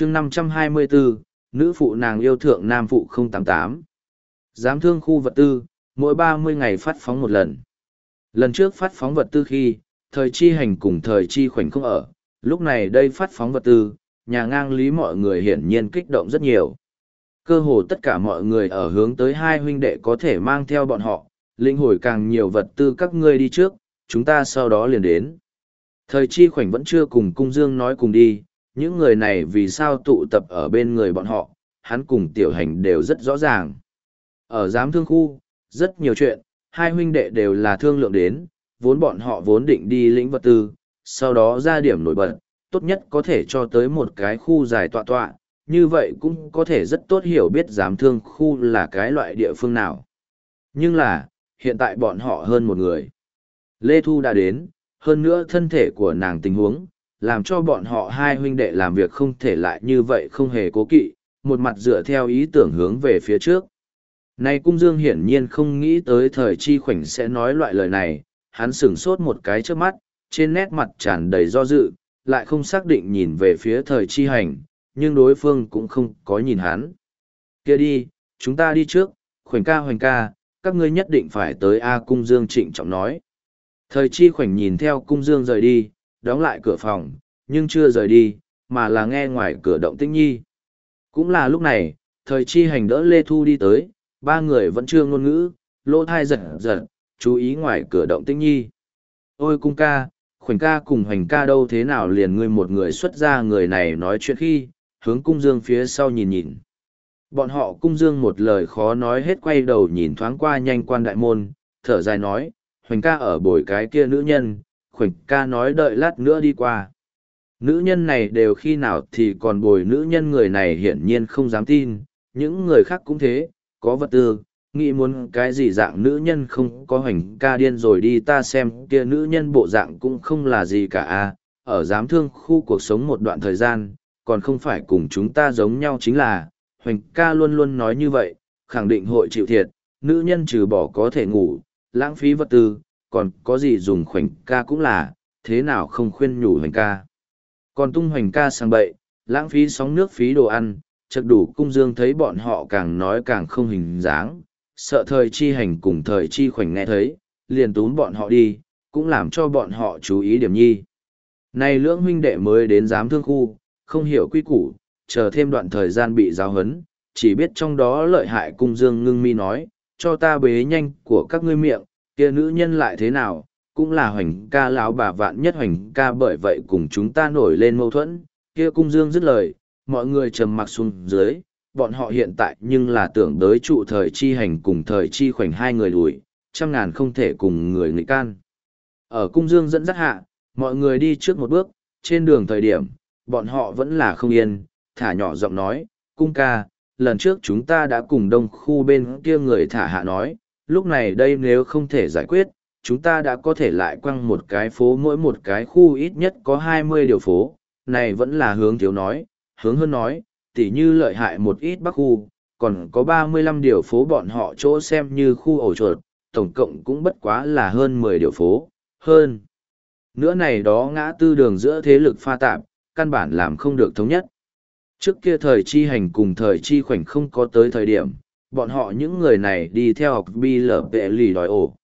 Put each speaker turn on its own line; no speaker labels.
chương 524, nữ phụ nàng yêu thượng nam phụ 088. Giám thương khu vật tư, mỗi 30 ngày phát phóng một lần. Lần trước phát phóng vật tư khi, thời chi hành cùng thời chi khoảnh không ở, lúc này đây phát phóng vật tư, nhà ngang lý mọi người hiển nhiên kích động rất nhiều. Cơ hồ tất cả mọi người ở hướng tới hai huynh đệ có thể mang theo bọn họ, linh hồi càng nhiều vật tư các ngươi đi trước, chúng ta sau đó liền đến. Thời chi khoảnh vẫn chưa cùng cung dương nói cùng đi, những người này vì sao tụ tập ở bên người bọn họ, hắn cùng tiểu hành đều rất rõ ràng. Ở giám thương khu, rất nhiều chuyện, hai huynh đệ đều là thương lượng đến, vốn bọn họ vốn định đi lĩnh vật tư, sau đó ra điểm nổi bật, tốt nhất có thể cho tới một cái khu dài tọa tọa, như vậy cũng có thể rất tốt hiểu biết giám thương khu là cái loại địa phương nào. Nhưng là, hiện tại bọn họ hơn một người. Lê Thu đã đến, hơn nữa thân thể của nàng tình huống, làm cho bọn họ hai huynh đệ làm việc không thể lại như vậy không hề cố kỵ, một mặt dựa theo ý tưởng hướng về phía trước. Này cung dương hiển nhiên không nghĩ tới thời chi khoảnh sẽ nói loại lời này, hắn sửng sốt một cái trước mắt, trên nét mặt tràn đầy do dự, lại không xác định nhìn về phía thời chi hành, nhưng đối phương cũng không có nhìn hắn. kia đi, chúng ta đi trước, khoảnh ca hoành ca, các ngươi nhất định phải tới A cung dương trịnh trọng nói. Thời chi khoảnh nhìn theo cung dương rời đi, đóng lại cửa phòng, nhưng chưa rời đi, mà là nghe ngoài cửa động tĩnh nhi. Cũng là lúc này, thời chi hành đỡ Lê Thu đi tới, ba người vẫn chưa ngôn ngữ, lỗ thai giật giật, chú ý ngoài cửa động tĩnh nhi. Ôi cung ca, khoảnh ca cùng hoành ca đâu thế nào liền ngươi một người xuất ra người này nói chuyện khi, hướng cung dương phía sau nhìn nhìn. Bọn họ cung dương một lời khó nói hết quay đầu nhìn thoáng qua nhanh quan đại môn, thở dài nói, hoành ca ở bồi cái kia nữ nhân, khoảnh ca nói đợi lát nữa đi qua. Nữ nhân này đều khi nào thì còn bồi nữ nhân người này hiển nhiên không dám tin, những người khác cũng thế, có vật tư, nghĩ muốn cái gì dạng nữ nhân không có hoành ca điên rồi đi ta xem kia nữ nhân bộ dạng cũng không là gì cả a ở giám thương khu cuộc sống một đoạn thời gian, còn không phải cùng chúng ta giống nhau chính là, hoành ca luôn luôn nói như vậy, khẳng định hội chịu thiệt, nữ nhân trừ bỏ có thể ngủ, lãng phí vật tư, còn có gì dùng khoảnh ca cũng là, thế nào không khuyên nhủ hoành ca. Còn tung hoành ca sang bậy, lãng phí sóng nước phí đồ ăn, chật đủ cung dương thấy bọn họ càng nói càng không hình dáng, sợ thời chi hành cùng thời chi khoảnh nghe thấy, liền túm bọn họ đi, cũng làm cho bọn họ chú ý điểm nhi. Này lưỡng huynh đệ mới đến giám thương khu, không hiểu quy củ, chờ thêm đoạn thời gian bị giáo hấn, chỉ biết trong đó lợi hại cung dương ngưng mi nói, cho ta bế nhanh của các ngươi miệng, kia nữ nhân lại thế nào, cũng là hoành ca lão bà vạn nhất hoành ca bởi vậy cùng chúng ta nổi lên mâu thuẫn, kia cung dương dứt lời, mọi người trầm mặc xuống dưới, bọn họ hiện tại nhưng là tưởng đới trụ thời chi hành cùng thời chi khoảnh hai người đuổi, trăm ngàn không thể cùng người nghịch can. Ở cung dương dẫn dắt hạ, mọi người đi trước một bước, trên đường thời điểm, bọn họ vẫn là không yên, thả nhỏ giọng nói, cung ca, lần trước chúng ta đã cùng đông khu bên kia người thả hạ nói, lúc này đây nếu không thể giải quyết, chúng ta đã có thể lại quăng một cái phố mỗi một cái khu ít nhất có hai mươi điều phố, này vẫn là hướng thiếu nói, hướng hơn nói, tỉ như lợi hại một ít bắc khu, còn có ba mươi lăm điều phố bọn họ chỗ xem như khu ổ chuột, tổng cộng cũng bất quá là hơn mười điều phố, hơn. Nữa này đó ngã tư đường giữa thế lực pha tạp, căn bản làm không được thống nhất. Trước kia thời chi hành cùng thời chi khoảnh không có tới thời điểm, bọn họ những người này đi theo học bi lở vệ lì đòi ổ,